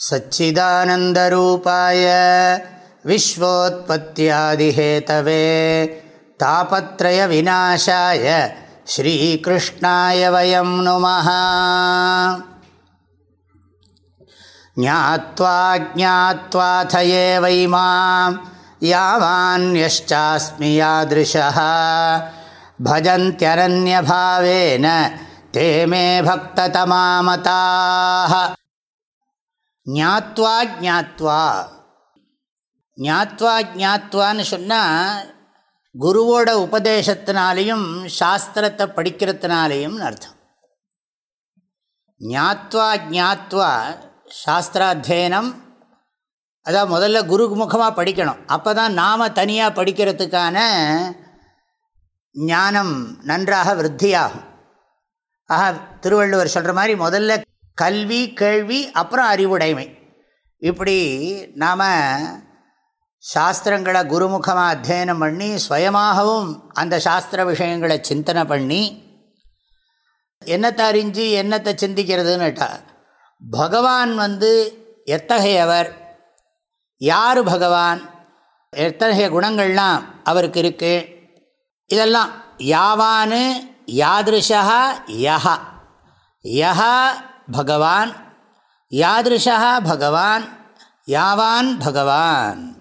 सच्चिदानन्दरूपाय विश्वोत्पत्त्यादिहेतवे तापत्रयविनाशाय श्रीकृष्णाय वयं नुमः। ज्ञात्वा ज्ञात्वाथये वै मां यावान्यश्चास्मि यादृशः। भजन्त्यनन्यभावेन ते मे भक्ततमामताः ஞாத்வா ஜாத்வா ஞாத்வா ஜாத்வான்னு சொன்னால் குருவோட உபதேசத்தினாலேயும் சாஸ்திரத்தை படிக்கிறதுனாலேயும் அர்த்தம். ஞாத்வா ஜாத்வா சாஸ்திராத்தியனம் அதான் முதல்ல குரு முகமாக படிக்கணும். அப்போ தான் நாம் தனியாக படிக்கிறதுக்கான ஞானம் நன்றாக விருத்தியாகும். ஆக திருவள்ளுவர் சொல்கிற மாதிரி முதல்ல கல்வி கேள்வி அப்புறம் அறிவுடைமை. இப்படி நாம் சாஸ்திரங்களை குருமுகமாக அத்தியனம் பண்ணி சுயமாகவும் அந்த சாஸ்திர விஷயங்களை சிந்தனை பண்ணி என்னத்தை அறிஞ்சு என்னத்தை சிந்திக்கிறதுன்னுட்டா பகவான் வந்து எத்தகையவர்? யார் பகவான்? எத்தகைய குணங்கள்லாம் அவருக்கு இருக்குது இதெல்லாம் யாவான்னு யாதிருஷா யஹா. யஹா பகவான் யாதிருஷா பகவான் யாவான் பகவான்.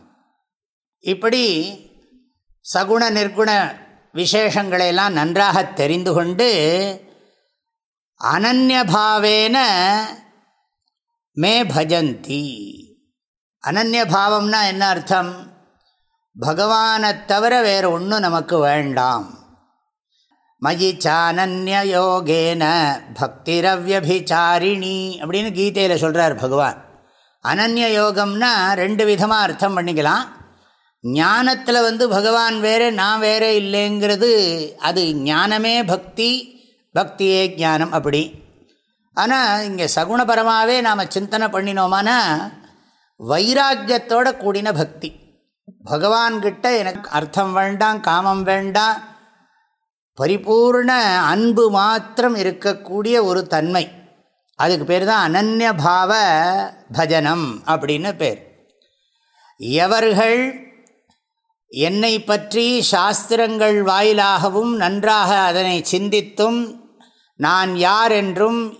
இப்படி சகுண நிர்குண விசேஷங்களையெல்லாம் நன்றாக தெரிந்து கொண்டு அனன்யபாவேன மே பஜந்தி. அனன்யபாவம்னா என்ன அர்த்தம்? பகவானை தவிர வேறு ஒன்றும் நமக்கு வேண்டாம். மயி சானன்யயோகேன பக்திரவ்யபிச்சாரிணி அப்படின்னு கீதையில் சொல்கிறார் பகவான். அனன்ய யோகம்னா ரெண்டு விதமாக அர்த்தம் பண்ணிக்கலாம். ஞானத்தில் வந்து பகவான் வேறு நான் வேறே இல்லைங்கிறது அது ஞானமே பக்தி பக்தியே ஞானம் அப்படி. ஆனால் இங்கே சகுணபரமாகவே நாம் சிந்தனை பண்ணினோமானா வைராக்கியத்தோட கூடின பக்தி. பகவான்கிட்ட எனக்கு அர்த்தம் வேண்டாம் காமம் வேண்டாம் பரிபூர்ண அன்பு மாத்திரம் இருக்கக்கூடிய ஒரு தன்மை. அதுக்கு பேர் தான் அனன்யபாவ பஜனம் அப்படின்னு பேர். எவர்கள் என்னை பற்றி சாஸ்திரங்கள் வாயிலாகவும் நன்றாக அதனை சிந்தித்தும் நான் யார் என்றும்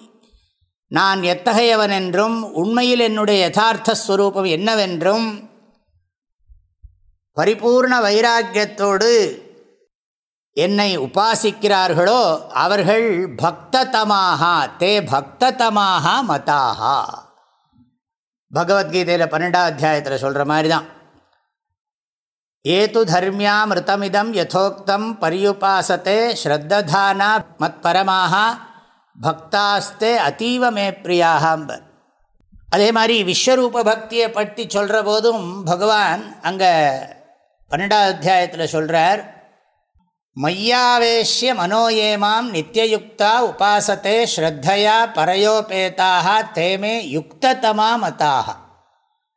நான் எத்தகையவன் என்றும் உண்மையில் என்னுடைய யதார்த்த ஸ்வரூபம் என்னவென்றும் பரிபூர்ண வைராக்கியத்தோடு என்னை உபாசிக்கிறார்களோ அவர்கள் பக்ததமாக தே பக்ததமாக மதாக. பகவத்கீதையில் பன்னெண்டாம் அத்தியாயத்தில் சொல்கிற மாதிரி தான் ஏது தர்மியா மிருத்தமிதம் யதோக்தம் பரியுபாசத்தே ஸ்ரத்ததானா மத் பரமாக பக்தாஸ்தே அதீவ மே அதே மாதிரி விஸ்வரூப பக்தியை பற்றி சொல்கிற போதும் பகவான் அங்கே பன்னெண்டாவது அத்தியாயத்தில் சொல்கிறார் மையாவேஷ்ய மனோயேமாம் நித்தியயுக்தா உபாசத்தே ஸ்ரத்தையா பரையோபேதாக தேமே யுக்ததமா மதாக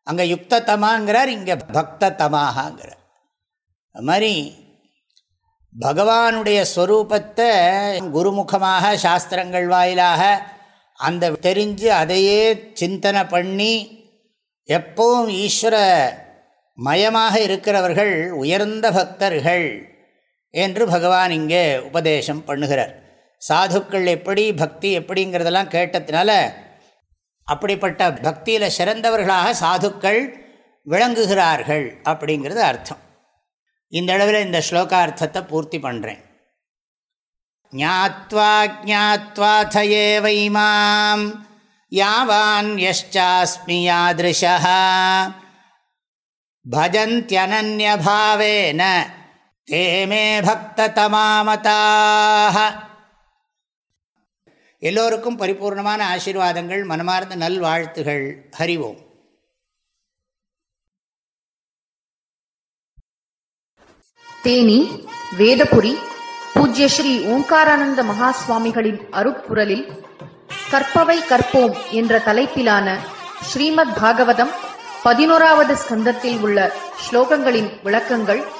அங்கே யுக்ததமாங்கிறார் இங்கே பக்ததமாகங்கிறார் அது மாதிரி பகவானுடைய ஸ்வரூபத்தை குருமுகமாக சாஸ்திரங்கள் வாயிலாக அந்த தெரிஞ்சு அதையே சிந்தனை பண்ணி எப்பவும் ஈஸ்வர மயமாக இருக்கிறவர்கள் உயர்ந்த பக்தர்கள். என்று பகவான் இங்கே உபதேசம் பண்ணுகிறார். சாதுக்கள் எப்படி பக்தி எப்படிங்கிறதெல்லாம் கேட்டதுனால அப்படிப்பட்ட பக்தியில் சிறந்தவர்களாக சாதுக்கள் விளங்குகிறார்கள் அப்படிங்கிறது அர்த்தம். இந்த அளவில் இந்த ஸ்லோகார்த்தத்தை பூர்த்தி பண்ணுறேன் ஞாத்வா ஜாத்வாத்தயே வைமாம் யாவான் யஷ்சாஸ்மி யாதிருஷா பஜந்தியனன்யபாவேன தேமே பக்ததமாமதாக எல்லோருக்கும் பரிபூர்ணமான ஆசீர்வாதங்கள் மனமார்ந்த நல்வாழ்த்துகள். ஹரிவோம். தேனி வேதபுரி பூஜ்ய ஸ்ரீ ஓங்காரானந்த மகா சுவாமிகளின் அருட்குரலில் கற்பவை கற்போம் என்ற தலைப்பிலான ஸ்ரீமத் பாகவதம் பதினோராவது ஸ்கந்தத்தில் உள்ள ஸ்லோகங்களின் விளக்கங்கள்